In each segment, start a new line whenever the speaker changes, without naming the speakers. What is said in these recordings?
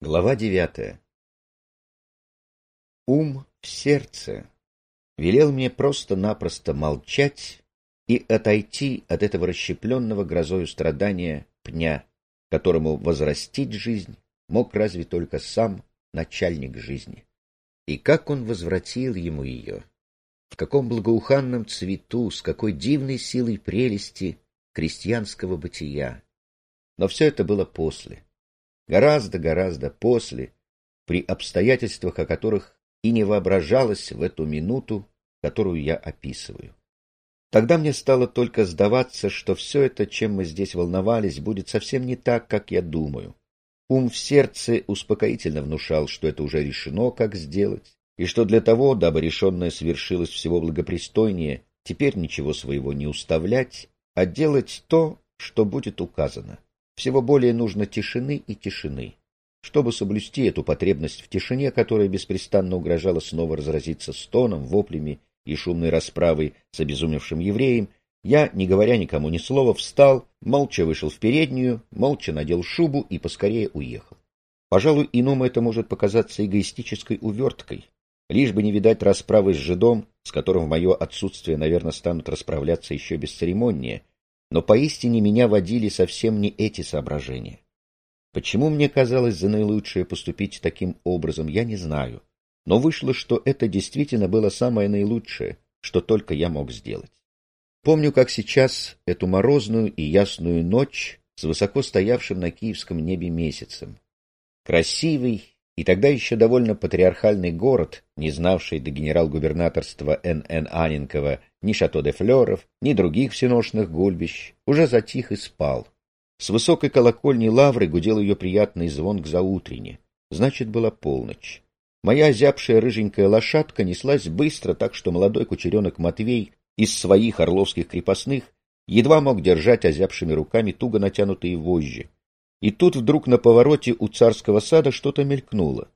Глава девятая Ум в сердце велел мне просто-напросто молчать и отойти от этого расщепленного грозою страдания пня, которому возрастить жизнь мог разве только сам начальник жизни. И как он возвратил ему ее, в каком благоуханном цвету, с какой дивной силой прелести крестьянского бытия. Но все это было после гораздо-гораздо после, при обстоятельствах, о которых и не воображалось в эту минуту, которую я описываю. Тогда мне стало только сдаваться, что все это, чем мы здесь волновались, будет совсем не так, как я думаю. Ум в сердце успокоительно внушал, что это уже решено, как сделать, и что для того, дабы решенное свершилось всего благопристойнее, теперь ничего своего не уставлять, а делать то, что будет указано. Всего более нужно тишины и тишины. Чтобы соблюсти эту потребность в тишине, которая беспрестанно угрожала снова разразиться стоном, воплями и шумной расправой с обезумевшим евреем, я, не говоря никому ни слова, встал, молча вышел в переднюю, молча надел шубу и поскорее уехал. Пожалуй, иному это может показаться эгоистической уверткой, лишь бы не видать расправы с жидом, с которым в мое отсутствие, наверное, станут расправляться еще бесцеремоннее, но поистине меня водили совсем не эти соображения. Почему мне казалось за наилучшее поступить таким образом, я не знаю. Но вышло, что это действительно было самое наилучшее, что только я мог сделать. Помню, как сейчас эту морозную и ясную ночь с высоко стоявшим на киевском небе месяцем. Красивый и тогда еще довольно патриархальный город, не знавший до генерал-губернаторства Н.Н. Аненкова ни Шато-де-Флеров, ни других всеношных гульбищ, уже затих и спал. С высокой колокольни лавры гудел ее приятный звон к заутрене. Значит, была полночь. Моя озябшая рыженькая лошадка неслась быстро, так что молодой кучеренок Матвей из своих орловских крепостных едва мог держать озябшими руками туго натянутые вожжи. И тут вдруг на повороте у царского сада что-то мелькнуло.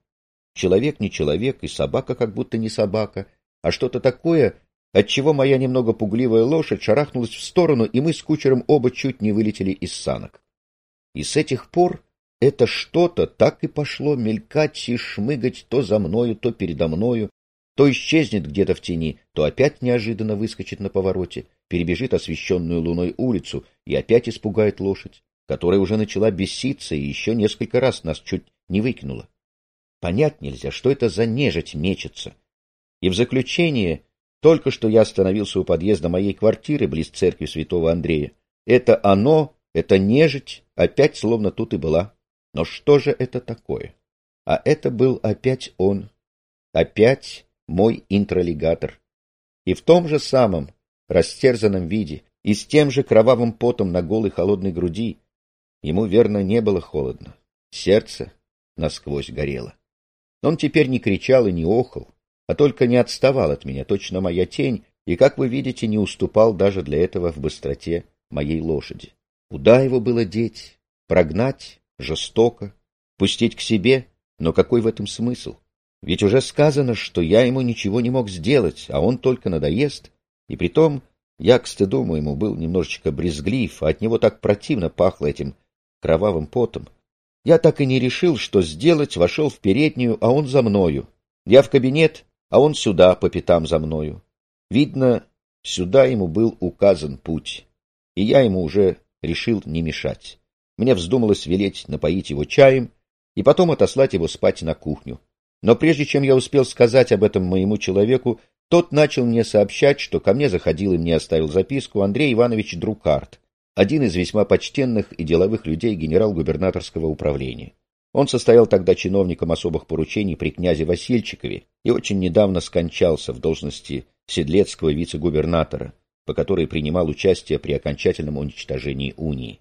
Человек не человек, и собака как будто не собака, а что-то такое, отчего моя немного пугливая лошадь шарахнулась в сторону, и мы с кучером оба чуть не вылетели из санок. И с этих пор это что-то так и пошло мелькать и шмыгать то за мною, то передо мною, то исчезнет где-то в тени, то опять неожиданно выскочит на повороте, перебежит освещенную луной улицу и опять испугает лошадь которая уже начала беситься и еще несколько раз нас чуть не выкинула. Понять нельзя, что это за нежить мечется. И в заключение, только что я остановился у подъезда моей квартиры близ церкви святого Андрея. Это оно, это нежить, опять словно тут и была. Но что же это такое? А это был опять он, опять мой интролегатор. И в том же самом растерзанном виде, и с тем же кровавым потом на голой холодной груди, Ему, верно, не было холодно. Сердце насквозь горело. Он теперь не кричал и не охал, а только не отставал от меня, точно моя тень, и, как вы видите, не уступал даже для этого в быстроте моей лошади. Куда его было деть? Прогнать? Жестоко? Пустить к себе? Но какой в этом смысл? Ведь уже сказано, что я ему ничего не мог сделать, а он только надоест. И притом я, к стыду моему, был немножечко брезглив, а от него так противно пахло этим кровавым потом. Я так и не решил, что сделать, вошел в переднюю, а он за мною. Я в кабинет, а он сюда, по пятам за мною. Видно, сюда ему был указан путь, и я ему уже решил не мешать. Мне вздумалось велеть напоить его чаем и потом отослать его спать на кухню. Но прежде чем я успел сказать об этом моему человеку, тот начал мне сообщать, что ко мне заходил и мне оставил записку Андрей Иванович Друкарт, один из весьма почтенных и деловых людей генерал-губернаторского управления. Он состоял тогда чиновником особых поручений при князе Васильчикове и очень недавно скончался в должности седлецкого вице-губернатора, по которой принимал участие при окончательном уничтожении унии.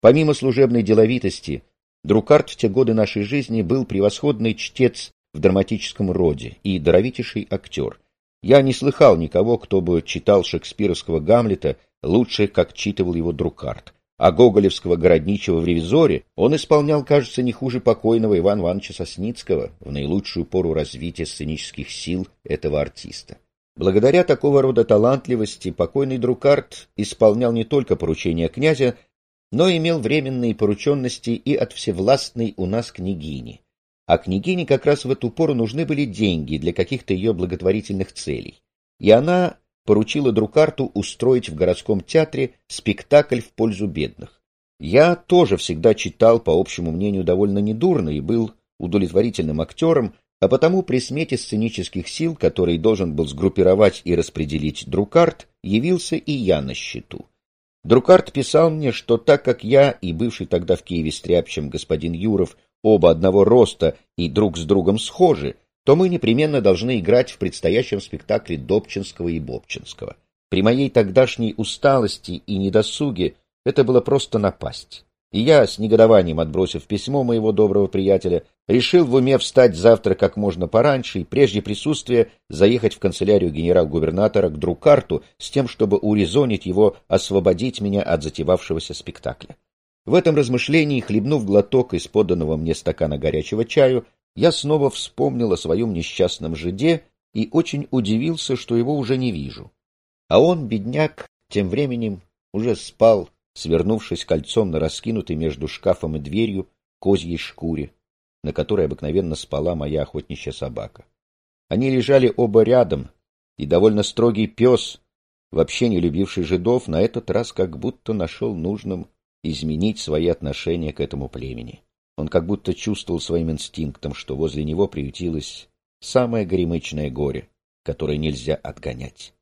Помимо служебной деловитости, Друкарт в те годы нашей жизни был превосходный чтец в драматическом роде и даровитейший актер. Я не слыхал никого, кто бы читал шекспировского Гамлета лучше, как читывал его Друкарт. А гоголевского городничего в «Ревизоре» он исполнял, кажется, не хуже покойного Ивана Ивановича Сосницкого в наилучшую пору развития сценических сил этого артиста. Благодаря такого рода талантливости покойный Друкарт исполнял не только поручения князя, но имел временные порученности и от всевластной у нас княгини. А княгине как раз в эту пору нужны были деньги для каких-то ее благотворительных целей. И она поручила Друкарту устроить в городском театре спектакль в пользу бедных. Я тоже всегда читал, по общему мнению, довольно недурно и был удовлетворительным актером, а потому при смете сценических сил, который должен был сгруппировать и распределить Друкарт, явился и я на счету. Друкарт писал мне, что так как я и бывший тогда в Киеве стряпчем господин Юров оба одного роста и друг с другом схожи, то мы непременно должны играть в предстоящем спектакле Добчинского и Бобчинского. При моей тогдашней усталости и недосуге это было просто напасть. И я, с негодованием отбросив письмо моего доброго приятеля, решил в уме встать завтра как можно пораньше и прежде присутствия заехать в канцелярию генерал-губернатора к Друкарту с тем, чтобы урезонить его освободить меня от затевавшегося спектакля. В этом размышлении, хлебнув глоток из поданного мне стакана горячего чаю, я снова вспомнил о своем несчастном жиде и очень удивился, что его уже не вижу. А он, бедняк, тем временем уже спал, свернувшись кольцом на раскинутой между шкафом и дверью козьей шкуре, на которой обыкновенно спала моя охотничья собака. Они лежали оба рядом, и довольно строгий пес, вообще не любивший жидов, на этот раз как будто нашел нужным изменить свои отношения к этому племени. Он как будто чувствовал своим инстинктом, что возле него приютилось самое горемычное горе, которое нельзя отгонять.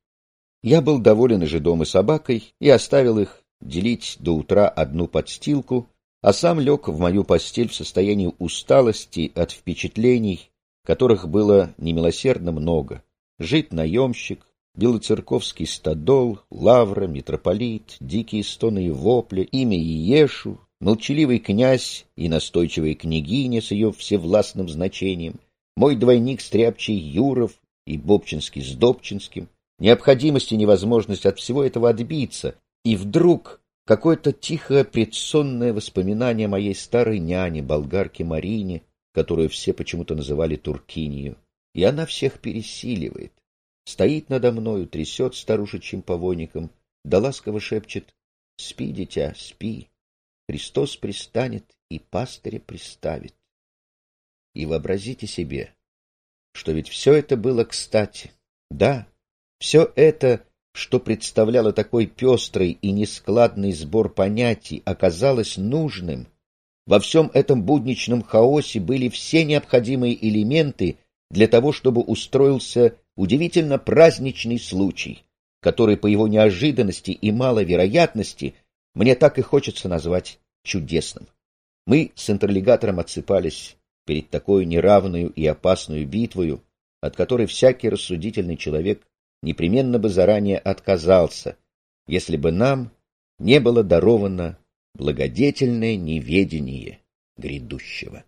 Я был доволен и жидом, и собакой, и оставил их делить до утра одну подстилку, а сам лег в мою постель в состоянии усталости от впечатлений, которых было немилосердно много. Жить наемщик, белоцерковский стадол, лавра, митрополит, дикие стоны и вопли, имя Иешу, молчаливый князь и настойчивая княгиня с ее всевластным значением, мой двойник стряпчий Юров и Бобчинский с Добчинским, необходимость и невозможность от всего этого отбиться, и вдруг какое-то тихое предсонное воспоминание моей старой няни, болгарке Марине, которую все почему-то называли Туркинью, и она всех пересиливает. Стоит надо мною, трясет старушечьим повойником, да ласково шепчет «Спи, дитя, спи, Христос пристанет и пастыря приставит». И вообразите себе, что ведь все это было кстати. Да, все это что представляло такой пестрый и нескладный сбор понятий, оказалось нужным. Во всем этом будничном хаосе были все необходимые элементы для того, чтобы устроился удивительно праздничный случай, который по его неожиданности и маловероятности мне так и хочется назвать чудесным. Мы с интерлигатором отсыпались перед такой неравную и опасную битвою, от которой всякий рассудительный человек непременно бы заранее отказался, если бы нам не было даровано благодетельное неведение грядущего.